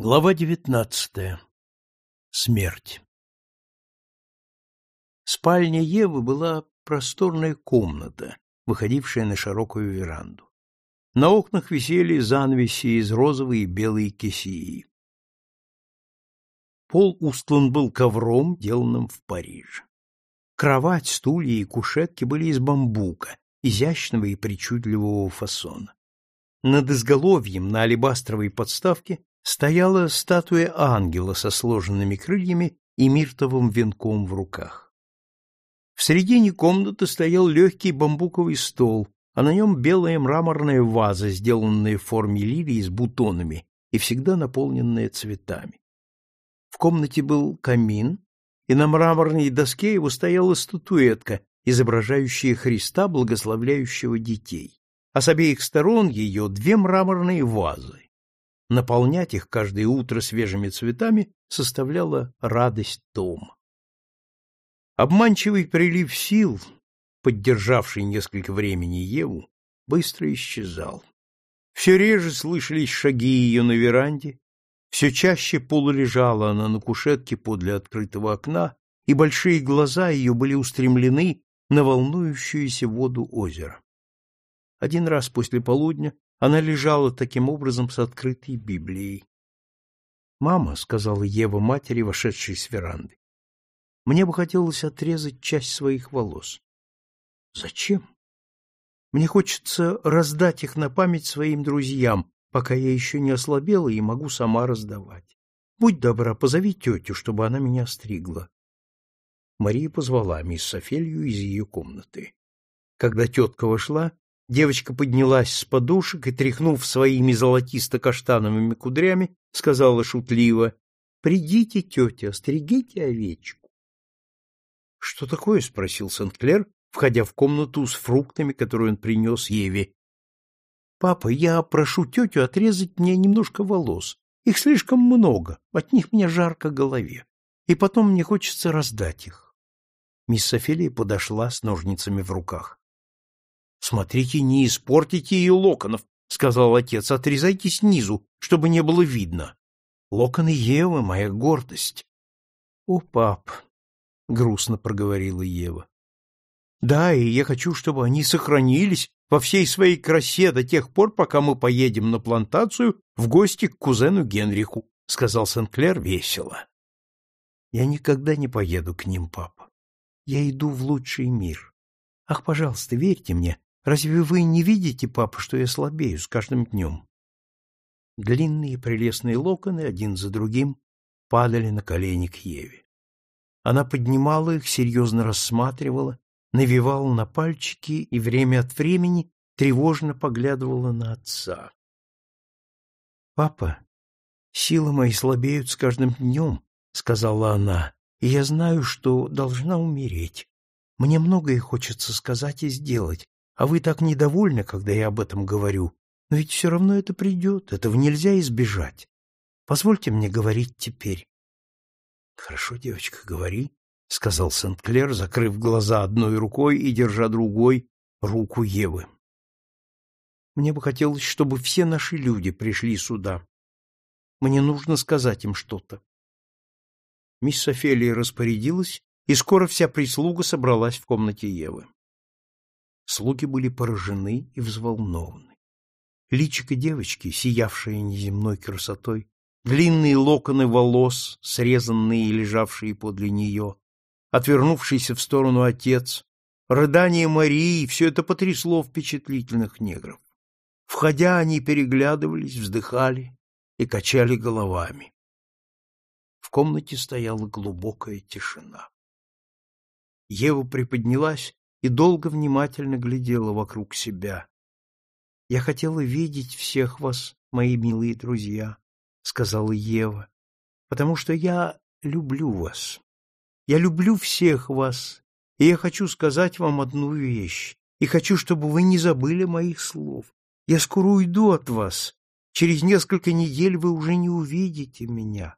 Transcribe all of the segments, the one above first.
Глава девятнадцатая. Смерть. Спальня Евы была просторная комната, выходившая на широкую веранду. На окнах висели занавеси из розовой и белой кисеи. Пол устлан был ковром, деланным в Париже. Кровать, стулья и кушетки были из бамбука, изящного и причудливого фасона. Над изголовьем на алебастровой подставке стояла статуя ангела со сложенными крыльями и миртовым венком в руках. В середине комнаты стоял легкий бамбуковый стол, а на нем белая мраморная ваза, сделанная в форме лилии с бутонами и всегда наполненная цветами. В комнате был камин, и на мраморной доске его стояла статуэтка, изображающая Христа, благословляющего детей, а с обеих сторон ее две мраморные вазы наполнять их каждое утро свежими цветами составляла радость дома. Обманчивый прилив сил, поддержавший несколько времени Еву, быстро исчезал. Все реже слышались шаги ее на веранде, все чаще полулежала она на кушетке подле открытого окна, и большие глаза ее были устремлены на волнующуюся воду озера. Один раз после полудня она лежала таким образом с открытой Библией. «Мама», — сказала Ева матери, вошедшей с веранды, — «мне бы хотелось отрезать часть своих волос». «Зачем?» «Мне хочется раздать их на память своим друзьям, пока я еще не ослабела и могу сама раздавать. Будь добра, позови тетю, чтобы она меня стригла». Мария позвала мисс Офелью из ее комнаты. Когда тетка вошла, Девочка поднялась с подушек и, тряхнув своими золотисто-каштановыми кудрями, сказала шутливо, «Придите, тетя, стригите овечку». «Что такое?» — спросил Сент-Клер, входя в комнату с фруктами, которые он принес Еве. «Папа, я прошу тетю отрезать мне немножко волос. Их слишком много, от них мне жарко голове. И потом мне хочется раздать их». Мисс Офелия подошла с ножницами в руках. Смотрите, не испортите ее локонов, сказал отец. Отрезайте снизу, чтобы не было видно. Локоны Евы моя гордость. О, пап, грустно проговорила Ева. Да, и я хочу, чтобы они сохранились во всей своей красе до тех пор, пока мы поедем на плантацию в гости к кузену Генриху, сказал Сенклер весело. Я никогда не поеду к ним, папа. Я иду в лучший мир. Ах, пожалуйста, верьте мне, Разве вы не видите, папа, что я слабею с каждым днем? Длинные прелестные локоны один за другим падали на колени к Еве. Она поднимала их, серьезно рассматривала, навивала на пальчики и время от времени тревожно поглядывала на отца. «Папа, силы мои слабеют с каждым днем», — сказала она, — «и я знаю, что должна умереть. Мне многое хочется сказать и сделать, а вы так недовольны, когда я об этом говорю. Но ведь все равно это придет, этого нельзя избежать. Позвольте мне говорить теперь. — Хорошо, девочка, говори, — сказал Сент-Клер, закрыв глаза одной рукой и держа другой руку Евы. Мне бы хотелось, чтобы все наши люди пришли сюда. Мне нужно сказать им что-то. Мисс Офелия распорядилась, и скоро вся прислуга собралась в комнате Евы. Слуги были поражены и взволнованы. Личико девочки, сиявшее неземной красотой, длинные локоны волос, срезанные и лежавшие подле нее, отвернувшийся в сторону отец, рыдание Марии — все это потрясло впечатлительных негров. Входя, они переглядывались, вздыхали и качали головами. В комнате стояла глубокая тишина. Ева приподнялась и долго внимательно глядела вокруг себя. «Я хотела видеть всех вас, мои милые друзья», — сказала Ева, — «потому что я люблю вас. Я люблю всех вас, и я хочу сказать вам одну вещь, и хочу, чтобы вы не забыли моих слов. Я скоро уйду от вас. Через несколько недель вы уже не увидите меня».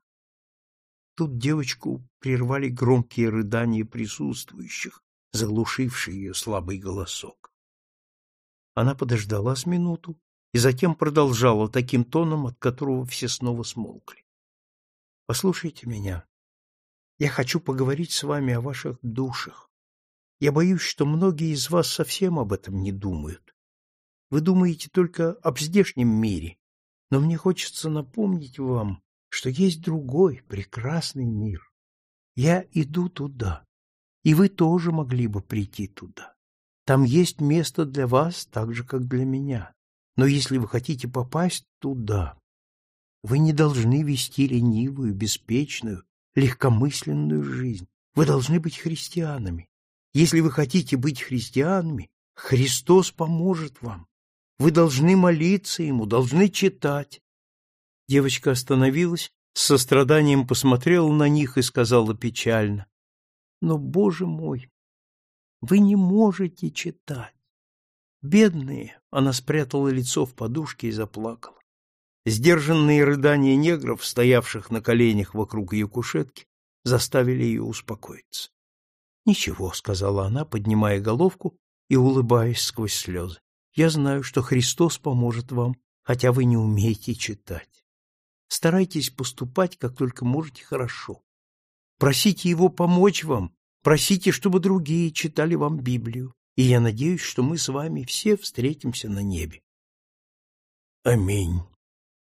Тут девочку прервали громкие рыдания присутствующих, заглушивший ее слабый голосок. Она подождала с минуту и затем продолжала таким тоном, от которого все снова смолкли. Послушайте меня. Я хочу поговорить с вами о ваших душах. Я боюсь, что многие из вас совсем об этом не думают. Вы думаете только об здешнем мире, но мне хочется напомнить вам, что есть другой, прекрасный мир. Я иду туда, и вы тоже могли бы прийти туда. Там есть место для вас, так же, как для меня. Но если вы хотите попасть туда, вы не должны вести ленивую, беспечную, легкомысленную жизнь. Вы должны быть христианами. Если вы хотите быть христианами, Христос поможет вам. Вы должны молиться Ему, должны читать. Девочка остановилась, с состраданием посмотрела на них и сказала печально. Но, Боже мой, вы не можете читать. Бедные, она спрятала лицо в подушке и заплакала. Сдержанные рыдания негров, стоявших на коленях вокруг ее кушетки, заставили ее успокоиться. «Ничего», — сказала она, поднимая головку и улыбаясь сквозь слезы. «Я знаю, что Христос поможет вам, хотя вы не умеете читать. Старайтесь поступать, как только можете, хорошо. Просите Его помочь вам, просите, чтобы другие читали вам Библию, и я надеюсь, что мы с вами все встретимся на небе». «Аминь»,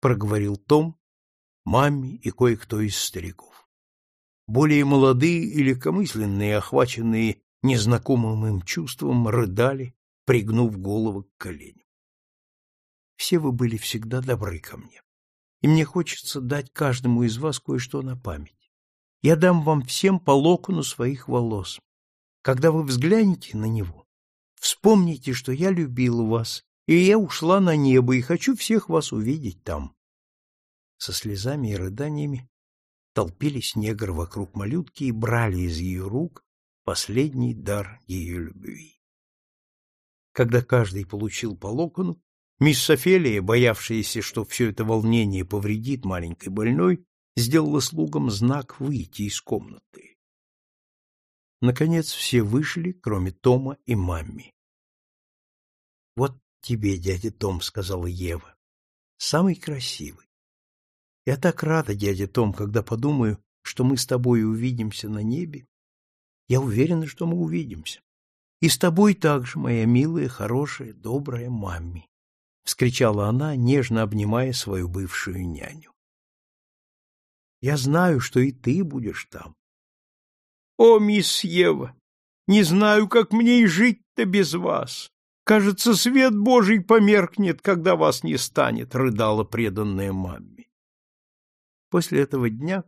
проговорил Том, маме и кое-кто из стариков. Более молодые и легкомысленные, охваченные незнакомым им чувством, рыдали, пригнув голову к коленям. Все вы были всегда добры ко мне, и мне хочется дать каждому из вас кое-что на память. Я дам вам всем по локону своих волос. Когда вы взглянете на него, вспомните, что я любил вас и я ушла на небо и хочу всех вас увидеть там. Со слезами и рыданиями толпились негры вокруг малютки и брали из ее рук последний дар ее любви. Когда каждый получил по локону, мисс Офелия, боявшаяся, что все это волнение повредит маленькой больной, сделала слугам знак выйти из комнаты. Наконец все вышли, кроме Тома и мамми. Вот тебе, дядя Том, — сказала Ева. — Самый красивый. Я так рада, дядя Том, когда подумаю, что мы с тобой увидимся на небе. Я уверена, что мы увидимся. И с тобой также, моя милая, хорошая, добрая мамми, — вскричала она, нежно обнимая свою бывшую няню. Я знаю, что и ты будешь там. О, мисс Ева, не знаю, как мне и жить-то без вас. Кажется, свет Божий померкнет, когда вас не станет, рыдала преданная маме. После этого дня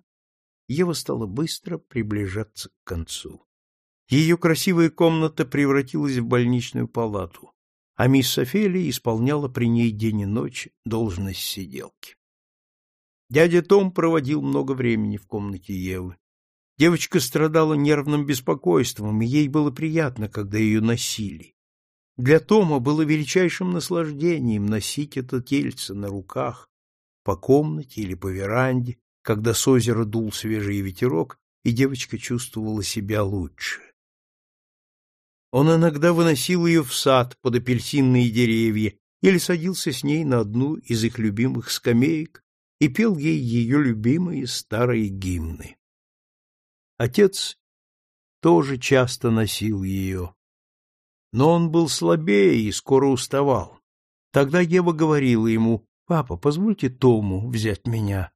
Ева стала быстро приближаться к концу. Ее красивая комната превратилась в больничную палату, а мисс Офелия исполняла при ней день и ночь должность сиделки. Дядя Том проводил много времени в комнате Евы. Девочка страдала нервным беспокойством, и ей было приятно, когда ее носили. Для Тома было величайшим наслаждением носить это тельце на руках по комнате или по веранде, когда с озера дул свежий ветерок, и девочка чувствовала себя лучше. Он иногда выносил ее в сад под апельсинные деревья или садился с ней на одну из их любимых скамеек и пел ей ее любимые старые гимны. Отец тоже часто носил ее, но он был слабее и скоро уставал. Тогда Ева говорила ему, «Папа, позвольте Тому взять меня.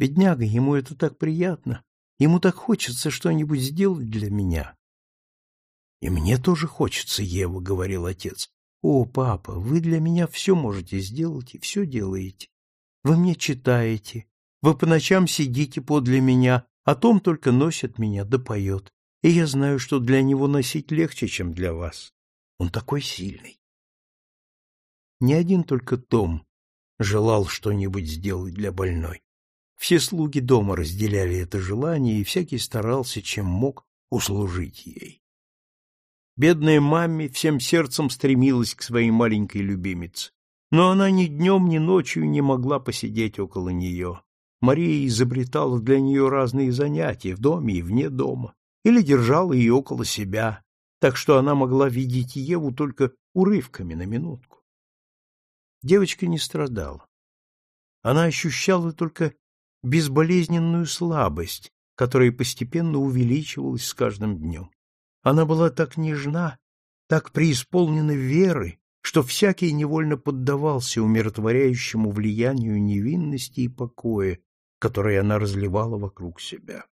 Бедняга, ему это так приятно. Ему так хочется что-нибудь сделать для меня». «И мне тоже хочется, Ева», — говорил отец. «О, папа, вы для меня все можете сделать и все делаете. Вы мне читаете, вы по ночам сидите подле меня, а Том только носит меня да поет, и я знаю, что для него носить легче, чем для вас. Он такой сильный. Не один только Том желал что-нибудь сделать для больной. Все слуги дома разделяли это желание, и всякий старался, чем мог, услужить ей. Бедная мамми всем сердцем стремилась к своей маленькой любимице, но она ни днем, ни ночью не могла посидеть около нее. Мария изобретала для нее разные занятия в доме и вне дома, или держала ее около себя, так что она могла видеть Еву только урывками на минутку. Девочка не страдала. Она ощущала только безболезненную слабость, которая постепенно увеличивалась с каждым днем. Она была так нежна, так преисполнена веры, что всякий невольно поддавался умиротворяющему влиянию невинности и покоя, которое она разливала вокруг себя.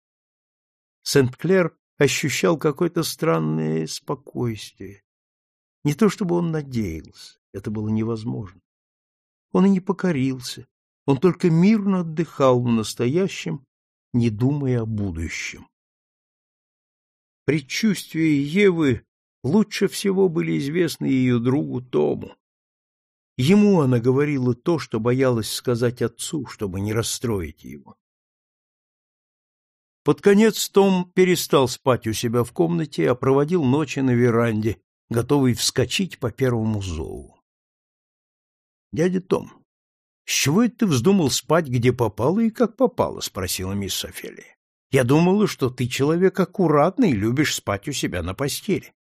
Сент-Клер ощущал какое-то странное спокойствие. Не то чтобы он надеялся, это было невозможно. Он и не покорился, он только мирно отдыхал в настоящем, не думая о будущем. Предчувствия Евы лучше всего были известны ее другу Тому. Ему она говорила то, что боялась сказать отцу, чтобы не расстроить его. Под конец Том перестал спать у себя в комнате, а проводил ночи на веранде, готовый вскочить по первому зову. — Дядя Том, с чего это ты вздумал спать, где попало и как попало? — спросила мисс Офелия. — Я думала, что ты человек аккуратный и любишь спать у себя на постели. —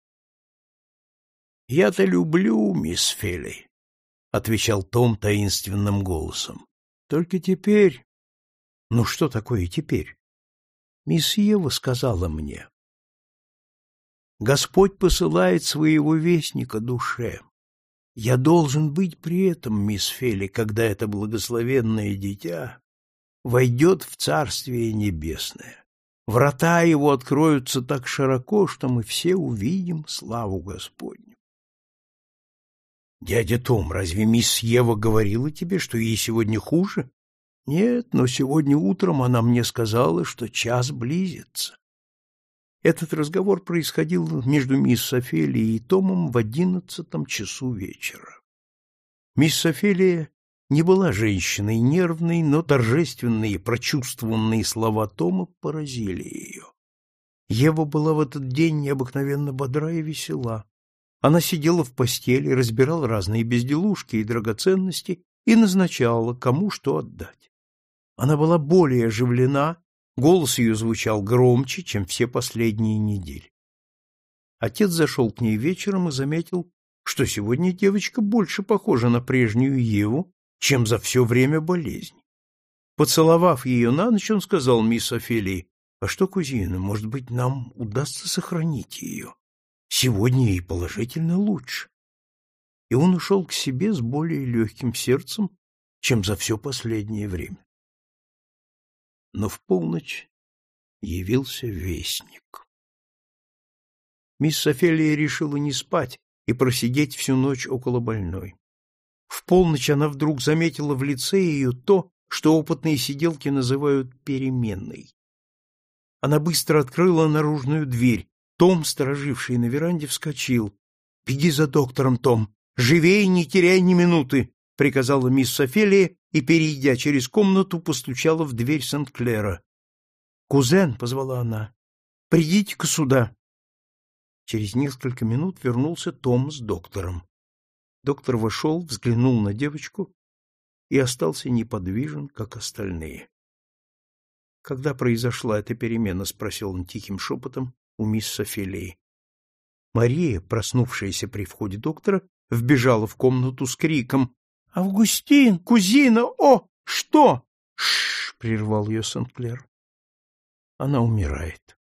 Я-то люблю, мисс Фелли, — отвечал Том таинственным голосом. — Только теперь... — Ну что такое теперь? Мисс Ева сказала мне. Господь посылает своего вестника душе. Я должен быть при этом, мисс Фели, когда это благословенное дитя войдет в Царствие Небесное. Врата его откроются так широко, что мы все увидим славу Господню. Дядя Том, разве мисс Ева говорила тебе, что ей сегодня хуже? Нет, но сегодня утром она мне сказала, что час близится. Этот разговор происходил между мисс Офелией и Томом в одиннадцатом часу вечера. Мисс Офелия не была женщиной нервной, но торжественные, прочувствованные слова Тома поразили ее. Ева была в этот день необыкновенно бодра и весела. Она сидела в постели, разбирала разные безделушки и драгоценности и назначала, кому что отдать. Она была более оживлена Голос ее звучал громче, чем все последние недели. Отец зашел к ней вечером и заметил, что сегодня девочка больше похожа на прежнюю Еву, чем за все время болезни. Поцеловав ее на ночь, он сказал мисс Офелии, «А что, кузина, может быть, нам удастся сохранить ее? Сегодня ей положительно лучше». И он ушел к себе с более легким сердцем, чем за все последнее время но в полночь явился вестник. Мисс Офелия решила не спать и просидеть всю ночь около больной. В полночь она вдруг заметила в лице ее то, что опытные сиделки называют переменной. Она быстро открыла наружную дверь. Том, стороживший на веранде, вскочил. — Беги за доктором, Том! Живей, не теряй ни минуты! — приказала мисс Офелия и, перейдя через комнату, постучала в дверь Сент-Клера. «Кузен», — позвала она, — «придите-ка сюда». Через несколько минут вернулся Том с доктором. Доктор вошел, взглянул на девочку и остался неподвижен, как остальные. «Когда произошла эта перемена?» — спросил он тихим шепотом у мисс Софилии. Мария, проснувшаяся при входе доктора, вбежала в комнату с криком Августин, кузина, о, что? Прервал ее Сент-Клер. Она умирает.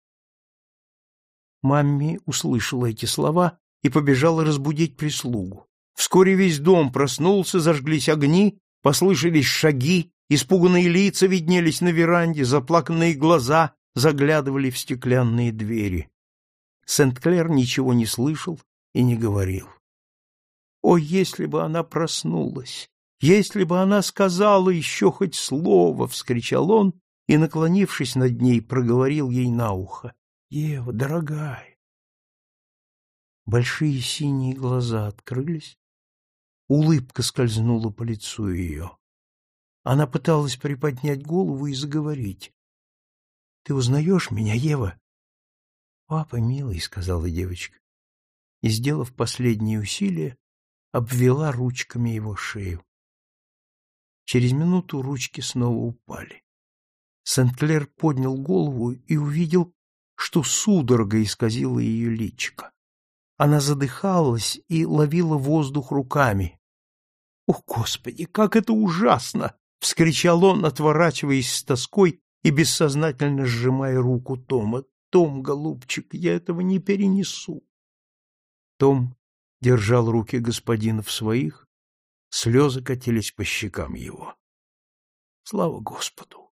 Мамми услышала эти слова и побежала разбудить прислугу. Вскоре весь дом проснулся, зажглись огни, послышались шаги, испуганные лица виднелись на веранде, заплаканные глаза заглядывали в стеклянные двери. Сент-Клер ничего не слышал и не говорил. О, если бы она проснулась! Если бы она сказала еще хоть слово! — вскричал он и, наклонившись над ней, проговорил ей на ухо. — Ева, дорогая! Большие синие глаза открылись, улыбка скользнула по лицу ее. Она пыталась приподнять голову и заговорить. — Ты узнаешь меня, Ева? — Папа, милый, — сказала девочка. И, сделав последние усилия, обвела ручками его шею. Через минуту ручки снова упали. Сент-Клер поднял голову и увидел, что судорога исказила ее личико. Она задыхалась и ловила воздух руками. — О, Господи, как это ужасно! — вскричал он, отворачиваясь с тоской и бессознательно сжимая руку Тома. «Том, голубчик, я этого не перенесу!» Том держал руки господина в своих, слезы катились по щекам его. Слава Господу!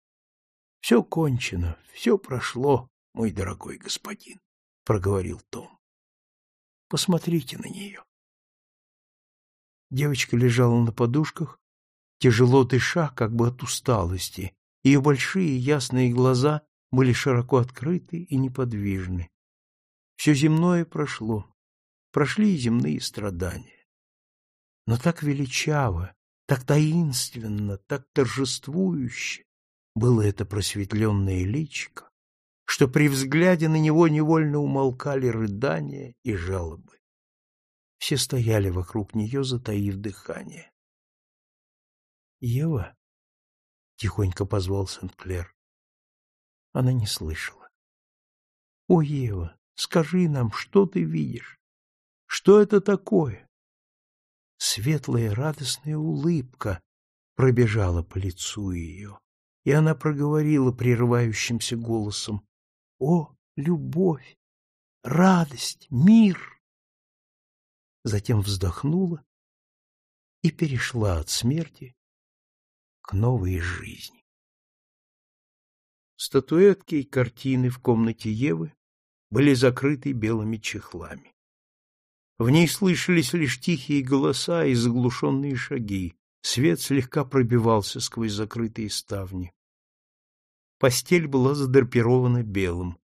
Все кончено, все прошло, мой дорогой господин, — проговорил Том. Посмотрите на нее. Девочка лежала на подушках, тяжело дыша, как бы от усталости. Ее большие ясные глаза были широко открыты и неподвижны. Все земное прошло, прошли и земные страдания. Но так величаво, так таинственно, так торжествующе было это просветленное личико, что при взгляде на него невольно умолкали рыдания и жалобы. Все стояли вокруг нее, затаив дыхание. «Ева?» — тихонько позвал Сент-Клер. Она не слышала. «О, Ева, скажи нам, что ты видишь? Что это такое?» Светлая радостная улыбка пробежала по лицу ее, и она проговорила прерывающимся голосом «О, любовь, радость, мир!» Затем вздохнула и перешла от смерти к новой жизни. Статуэтки и картины в комнате Евы были закрыты белыми чехлами. В ней слышались лишь тихие голоса и заглушенные шаги. Свет слегка пробивался сквозь закрытые ставни. Постель была задрапирована белым.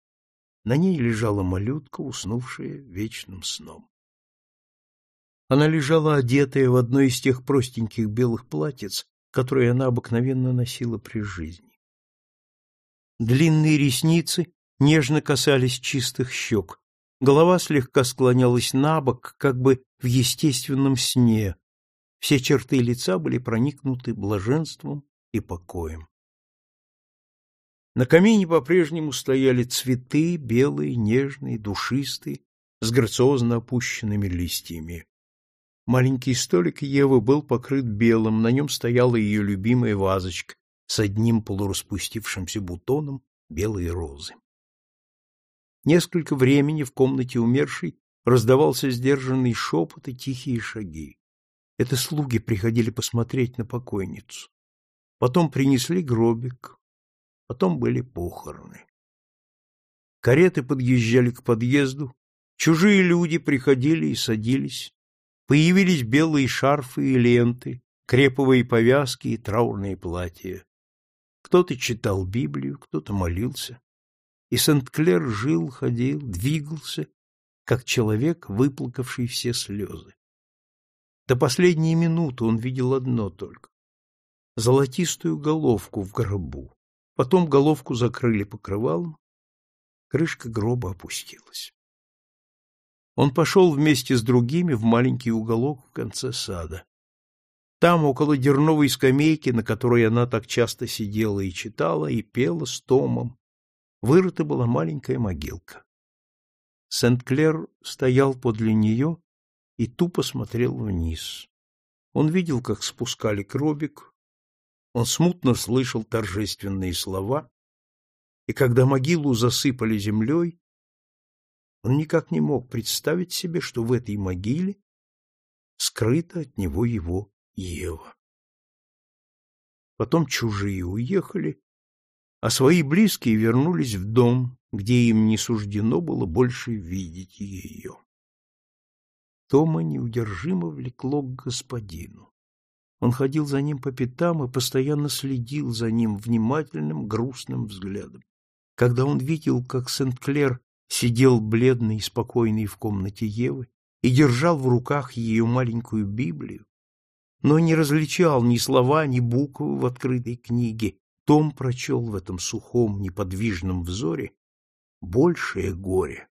На ней лежала малютка, уснувшая вечным сном. Она лежала одетая в одно из тех простеньких белых платьиц, которые она обыкновенно носила при жизни. Длинные ресницы нежно касались чистых щек, голова слегка склонялась на бок, как бы в естественном сне, все черты лица были проникнуты блаженством и покоем. На камине по-прежнему стояли цветы, белые, нежные, душистые, с грациозно опущенными листьями. Маленький столик Евы был покрыт белым, на нем стояла ее любимая вазочка с одним полураспустившимся бутоном белой розы. Несколько времени в комнате умершей раздавался сдержанный шепот и тихие шаги. Это слуги приходили посмотреть на покойницу. Потом принесли гробик, потом были похороны. Кареты подъезжали к подъезду, чужие люди приходили и садились, Появились белые шарфы и ленты, креповые повязки и траурные платья. Кто-то читал Библию, кто-то молился. И Сент-Клер жил, ходил, двигался, как человек, выплакавший все слезы. До последней минуты он видел одно только — золотистую головку в гробу. Потом головку закрыли покрывалом, крышка гроба опустилась. Он пошел вместе с другими в маленький уголок в конце сада. Там, около дерновой скамейки, на которой она так часто сидела и читала, и пела с Томом, вырыта была маленькая могилка. Сент-Клер стоял подле нее и тупо смотрел вниз. Он видел, как спускали гробик, он смутно слышал торжественные слова, и когда могилу засыпали землей, он никак не мог представить себе, что в этой могиле скрыта от него его Ева. Потом чужие уехали, а свои близкие вернулись в дом, где им не суждено было больше видеть ее. Тома неудержимо влекло к господину. Он ходил за ним по пятам и постоянно следил за ним внимательным, грустным взглядом. Когда он видел, как Сент-Клер сидел бледный и спокойный в комнате Евы и держал в руках ее маленькую Библию, но не различал ни слова, ни буквы в открытой книге. Том прочел в этом сухом, неподвижном взоре большее горе,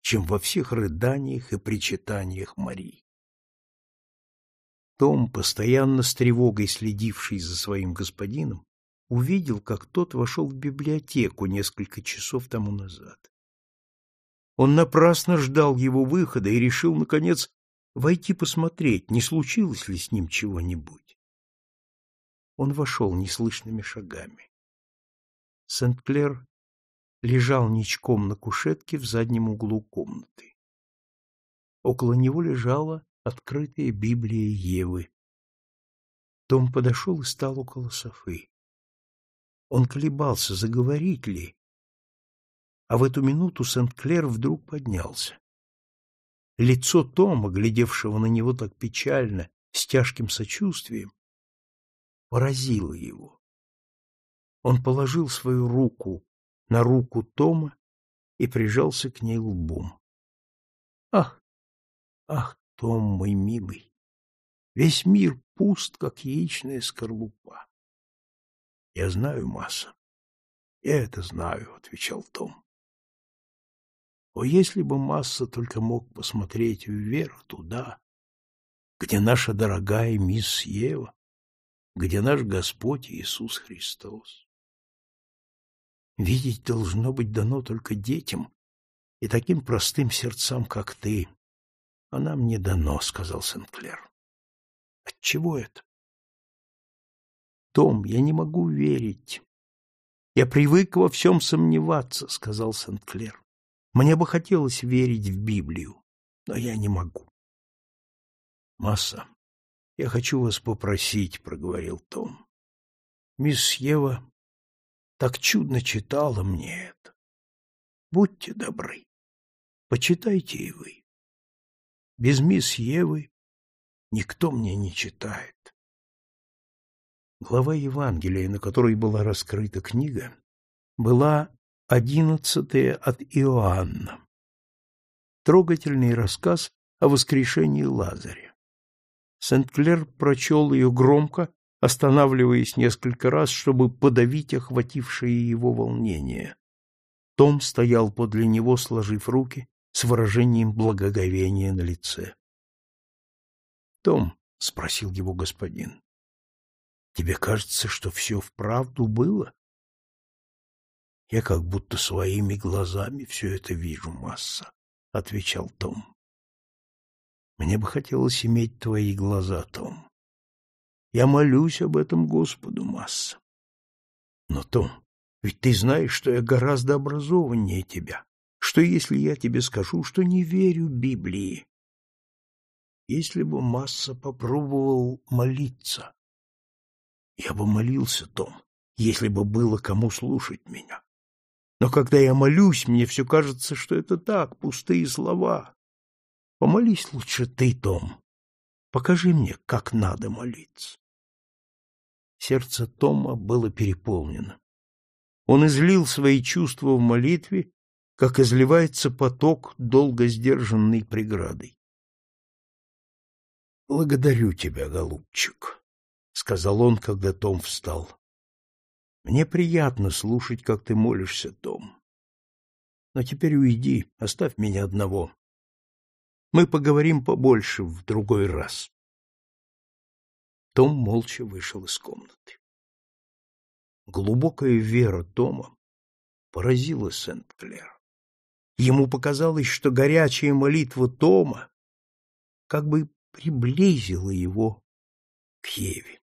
чем во всех рыданиях и причитаниях Марии. Том, постоянно с тревогой следивший за своим господином, увидел, как тот вошел в библиотеку несколько часов тому назад. Он напрасно ждал его выхода и решил, наконец, войти посмотреть, не случилось ли с ним чего-нибудь. Он вошел неслышными шагами. Сент-Клер лежал ничком на кушетке в заднем углу комнаты. Около него лежала открытая Библия Евы. Том подошел и стал около Софы. Он колебался, заговорить ли, а в эту минуту Сент-Клер вдруг поднялся. Лицо Тома, глядевшего на него так печально, с тяжким сочувствием, поразило его. Он положил свою руку на руку Тома и прижался к ней лбом. Ах, ах, Том, мой милый, весь мир пуст, как яичная скорлупа. Я знаю, Масса. Я это знаю, отвечал Том. О, если бы Масса только мог посмотреть вверх туда, где наша дорогая мисс Ева, где наш Господь Иисус Христос. Видеть должно быть дано только детям и таким простым сердцам, как ты. А нам не дано, — сказал Сенклер. Отчего это? Том, я не могу верить. Я привык во всем сомневаться, — сказал Сент-Клер. Мне бы хотелось верить в Библию, но я не могу. Масса, я хочу вас попросить, — проговорил Том. Мисс Ева так чудно читала мне это. Будьте добры, почитайте и вы. Без мисс Евы никто мне не читает. Глава Евангелия, на которой была раскрыта книга, была одиннадцатая от Иоанна. Трогательный рассказ о воскрешении Лазаря. Сент-Клер прочел ее громко, останавливаясь несколько раз, чтобы подавить охватившее его волнение. Том стоял подле него, сложив руки, с выражением благоговения на лице. — Том, — спросил его господин, — тебе кажется, что все вправду было? — Я как будто своими глазами все это вижу, Масса, — отвечал Том. — Мне бы хотелось иметь твои глаза, Том. Я молюсь об этом Господу, Масса. Но, Том, ведь ты знаешь, что я гораздо образованнее тебя. Что, если я тебе скажу, что не верю Библии? Если бы Масса попробовал молиться, я бы молился, Том, если бы было кому слушать меня. Но когда я молюсь, мне все кажется, что это так, пустые слова. Помолись лучше ты, Том. Покажи мне, как надо молиться. Сердце Тома было переполнено. Он излил свои чувства в молитве, как изливается поток, долго сдержанный преградой. «Благодарю тебя, голубчик», — сказал он, когда Том встал. «Мне приятно слушать, как ты молишься, Том. Но теперь уйди, оставь меня одного. Мы поговорим побольше в другой раз». Том молча вышел из комнаты. Глубокая вера Тома поразила Сент-Клер. Ему показалось, что горячая молитва Тома как бы приблизила его к Еве.